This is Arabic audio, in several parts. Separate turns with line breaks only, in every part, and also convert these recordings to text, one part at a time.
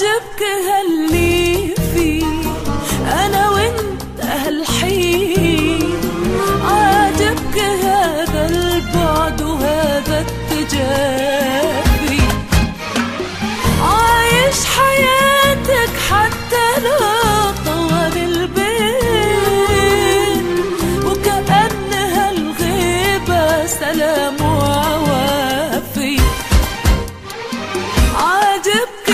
عاجبك هاللي فيه أنا وأنت هالحين. عاجبك هذا البعد وهذا التجافي. عايش حياتك حتى لو طول البيت. وكأن هالغيبة سلام وعوافي. عاجبك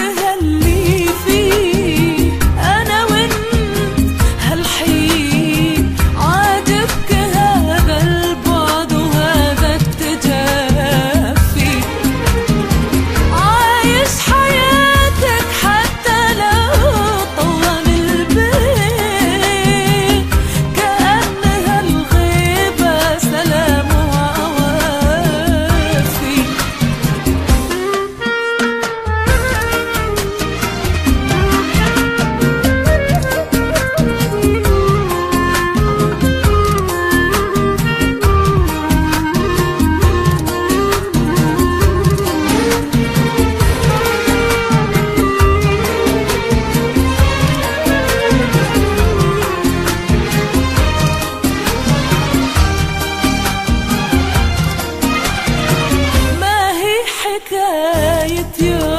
te amo.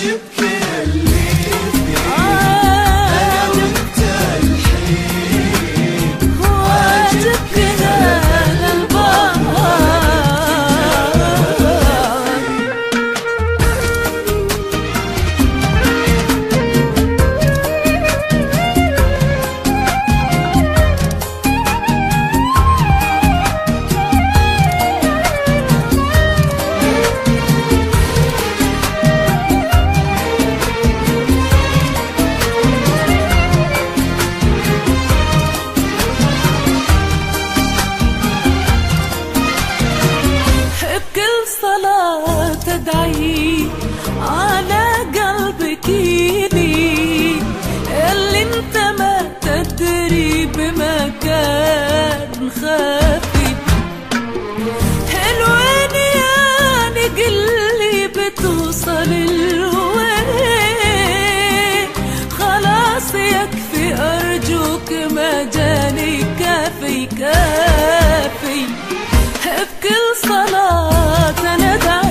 you صلاة تدعي على قلبك يدي. اللي انت ما تدري بمكان خافي الوين يعني قلي بتوصل الوين. خلاص يكفي أرجوك ما جاني كافي كافي. بكل صلاة ندعي